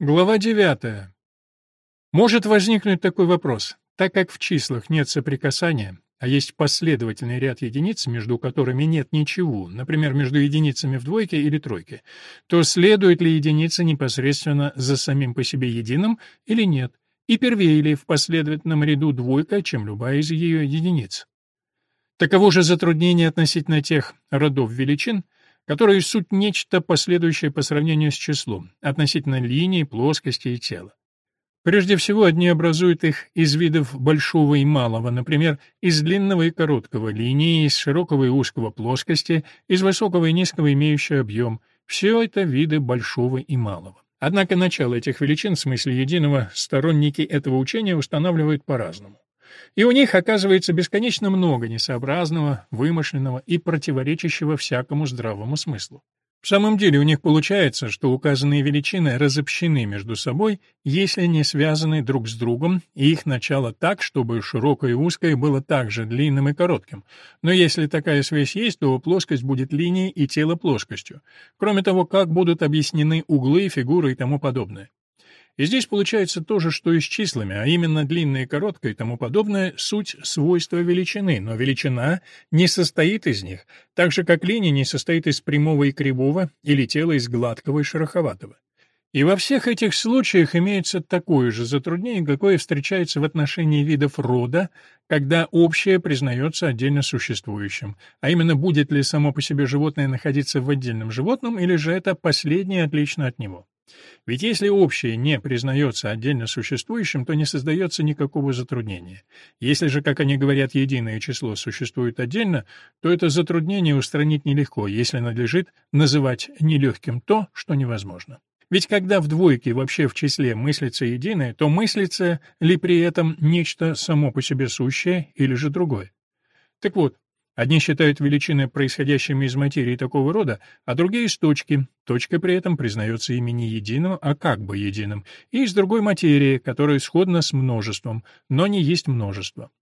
Глава 9. Может возникнуть такой вопрос. Так как в числах нет соприкасания, а есть последовательный ряд единиц, между которыми нет ничего, например, между единицами в двойке или тройке, то следует ли единица непосредственно за самим по себе единым или нет, и первее ли в последовательном ряду двойка, чем любая из ее единиц. Таково же затруднение относительно тех родов величин, которые суть нечто последующее по сравнению с числом, относительно линии, плоскости и тела. Прежде всего, одни образуют их из видов большого и малого, например, из длинного и короткого линии, из широкого и узкого плоскости, из высокого и низкого имеющего объем. Все это виды большого и малого. Однако начало этих величин в смысле единого сторонники этого учения устанавливают по-разному. И у них оказывается бесконечно много несообразного, вымышленного и противоречащего всякому здравому смыслу. В самом деле у них получается, что указанные величины разобщены между собой, если не связаны друг с другом, и их начало так, чтобы широкое и узкое было также длинным и коротким. Но если такая связь есть, то плоскость будет линией и тело плоскостью. Кроме того, как будут объяснены углы, фигуры и тому подобное. И здесь получается то же, что и с числами, а именно длинное и короткое и тому подобное — суть свойства величины, но величина не состоит из них, так же как линия не состоит из прямого и кривого или тела из гладкого и шероховатого. И во всех этих случаях имеется такое же затруднение, какое встречается в отношении видов рода, когда общее признается отдельно существующим, а именно будет ли само по себе животное находиться в отдельном животном или же это последнее отлично от него. Ведь если общее не признается отдельно существующим, то не создается никакого затруднения. Если же, как они говорят, единое число существует отдельно, то это затруднение устранить нелегко, если надлежит называть нелегким то, что невозможно. Ведь когда в двойке вообще в числе мыслится единое, то мыслится ли при этом нечто само по себе сущее или же другое? Так вот, Одни считают величины происходящими из материи такого рода, а другие — из точки. Точка при этом признается ими не единым, а как бы единым, и из другой материи, которая сходна с множеством, но не есть множество.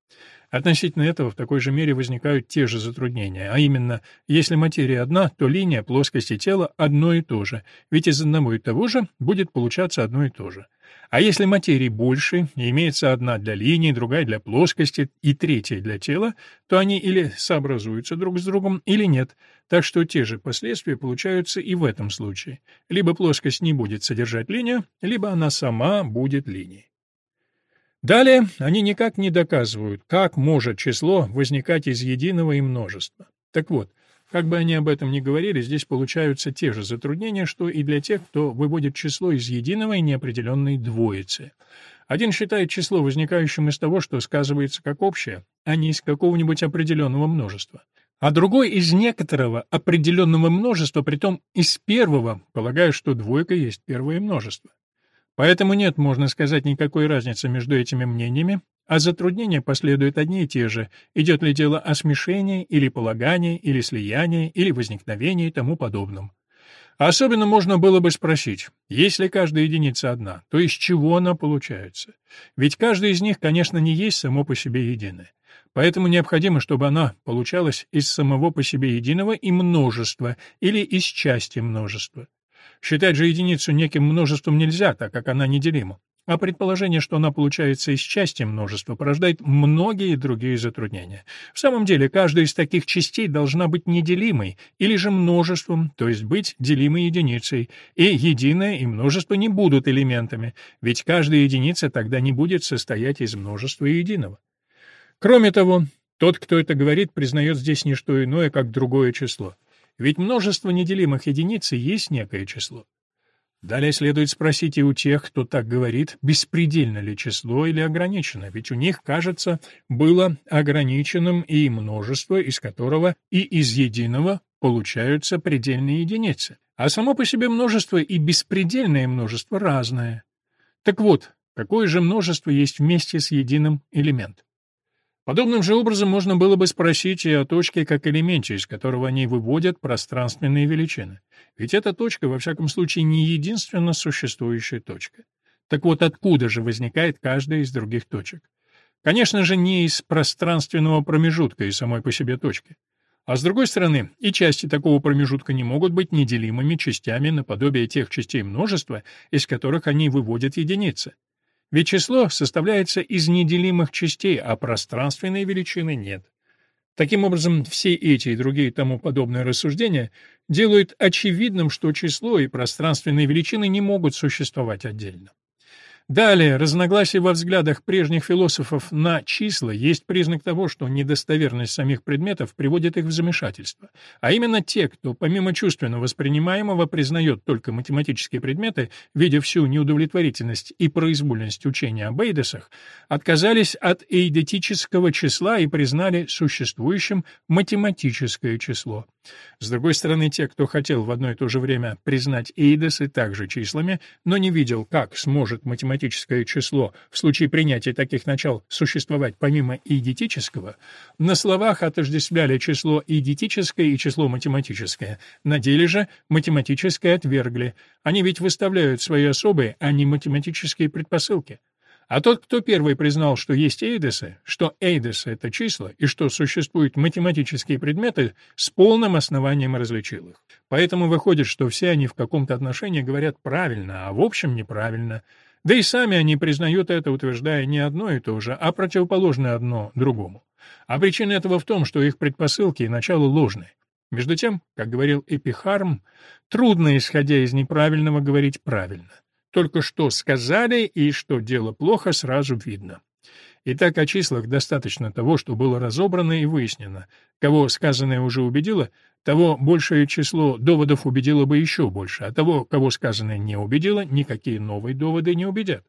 Относительно этого в такой же мере возникают те же затруднения, а именно, если материя одна, то линия, плоскость и тело одно и то же, ведь из одного и того же будет получаться одно и то же. А если материи больше, и имеется одна для линии, другая для плоскости и третья для тела, то они или сообразуются друг с другом, или нет, так что те же последствия получаются и в этом случае. Либо плоскость не будет содержать линию, либо она сама будет линией. Далее они никак не доказывают, как может число возникать из единого и множества. Так вот, как бы они об этом ни говорили, здесь получаются те же затруднения, что и для тех, кто выводит число из единого и неопределенной двоицы. Один считает число возникающим из того, что сказывается как общее, а не из какого-нибудь определенного множества. А другой из некоторого определенного множества, притом из первого, полагая, что двойка есть первое множество. Поэтому нет, можно сказать, никакой разницы между этими мнениями, а затруднения последуют одни и те же, идет ли дело о смешении, или полагании, или слиянии, или возникновении и тому подобном. Особенно можно было бы спросить, если каждая единица одна, то из чего она получается? Ведь каждая из них, конечно, не есть само по себе единое. Поэтому необходимо, чтобы она получалась из самого по себе единого и множества, или из части множества. Считать же единицу неким множеством нельзя, так как она неделима. А предположение, что она получается из части множества, порождает многие другие затруднения. В самом деле, каждая из таких частей должна быть неделимой, или же множеством, то есть быть делимой единицей, и единое и множество не будут элементами, ведь каждая единица тогда не будет состоять из множества и единого. Кроме того, тот, кто это говорит, признает здесь не что иное, как другое число. Ведь множество неделимых единиц есть некое число. Далее следует спросить и у тех, кто так говорит, беспредельно ли число или ограничено, ведь у них, кажется, было ограниченным и множество, из которого и из единого получаются предельные единицы. А само по себе множество и беспредельное множество разное. Так вот, какое же множество есть вместе с единым элемент? Подобным же образом можно было бы спросить и о точке как элементе, из которого они выводят пространственные величины. Ведь эта точка, во всяком случае, не единственно существующая точка. Так вот, откуда же возникает каждая из других точек? Конечно же, не из пространственного промежутка и самой по себе точки. А с другой стороны, и части такого промежутка не могут быть неделимыми частями наподобие тех частей множества, из которых они выводят единицы. Ведь число составляется из неделимых частей, а пространственной величины нет. Таким образом, все эти и другие тому подобные рассуждения делают очевидным, что число и пространственные величины не могут существовать отдельно. Далее, разногласия во взглядах прежних философов на числа есть признак того, что недостоверность самих предметов приводит их в замешательство. А именно те, кто помимо чувственно воспринимаемого признает только математические предметы, видя всю неудовлетворительность и произвольность учения об эйдесах, отказались от эйдетического числа и признали существующим математическое число. С другой стороны, те, кто хотел в одно и то же время признать эйдесы также числами, но не видел, как сможет математическое число в случае принятия таких начал существовать помимо эйдетического, на словах отождествляли число эйдетическое и число математическое, на деле же математическое отвергли. Они ведь выставляют свои особые, а не математические предпосылки. А тот, кто первый признал, что есть эйдесы, что эйдесы — это числа, и что существуют математические предметы, с полным основанием различил их. Поэтому выходит, что все они в каком-то отношении говорят правильно, а в общем неправильно. Да и сами они признают это, утверждая не одно и то же, а противоположное одно другому. А причина этого в том, что их предпосылки и начало ложные. Между тем, как говорил Эпихарм, трудно, исходя из неправильного, говорить правильно. Только что сказали, и что дело плохо, сразу видно. Итак, о числах достаточно того, что было разобрано и выяснено. Кого сказанное уже убедило, того большее число доводов убедило бы еще больше, а того, кого сказанное не убедило, никакие новые доводы не убедят.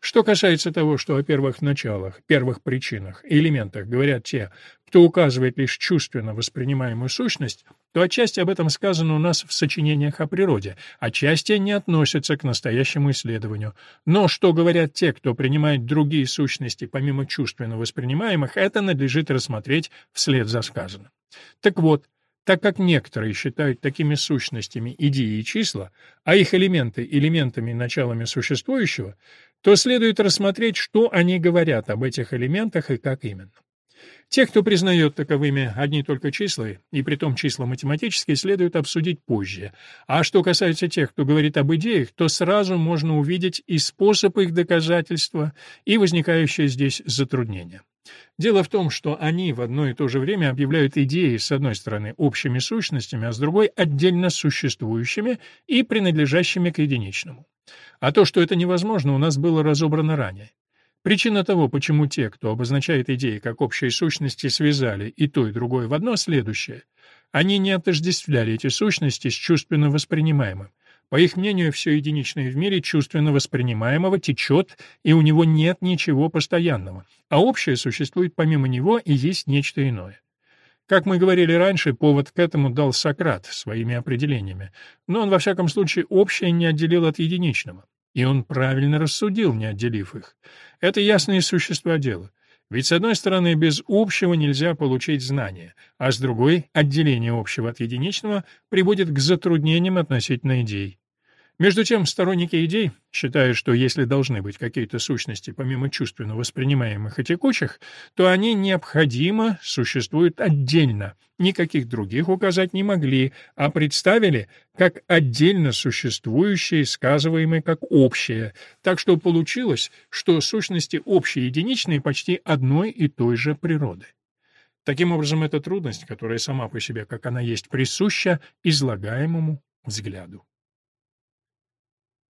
Что касается того, что о первых началах, первых причинах и элементах говорят те, кто указывает лишь чувственно воспринимаемую сущность, то отчасти об этом сказано у нас в сочинениях о природе, отчасти не относятся к настоящему исследованию. Но что говорят те, кто принимает другие сущности помимо чувственно воспринимаемых, это надлежит рассмотреть вслед за сказанным. Так вот, так как некоторые считают такими сущностями идеи и числа, а их элементы — элементами и началами существующего, то следует рассмотреть, что они говорят об этих элементах и как именно. Те, кто признает таковыми одни только числа, и притом числа математические, следует обсудить позже. А что касается тех, кто говорит об идеях, то сразу можно увидеть и способ их доказательства, и возникающее здесь затруднение. Дело в том, что они в одно и то же время объявляют идеи, с одной стороны, общими сущностями, а с другой — отдельно существующими и принадлежащими к единичному. А то, что это невозможно, у нас было разобрано ранее. Причина того, почему те, кто обозначает идеи как общие сущности, связали и то, и другое в одно, следующее. Они не отождествляли эти сущности с чувственно воспринимаемым. По их мнению, все единичное в мире чувственно воспринимаемого течет, и у него нет ничего постоянного, а общее существует помимо него и есть нечто иное. Как мы говорили раньше, повод к этому дал Сократ своими определениями, но он во всяком случае общее не отделил от единичного. И он правильно рассудил, не отделив их. Это ясные существа дела. Ведь, с одной стороны, без общего нельзя получить знания, а с другой — отделение общего от единичного приводит к затруднениям относительно идей. Между тем, сторонники идей считают, что если должны быть какие-то сущности помимо чувственно воспринимаемых и текучих, то они необходимо существуют отдельно, никаких других указать не могли, а представили как отдельно существующие, сказываемые как общие, так что получилось, что сущности общие и единичные почти одной и той же природы. Таким образом, это трудность, которая сама по себе, как она есть, присуща излагаемому взгляду.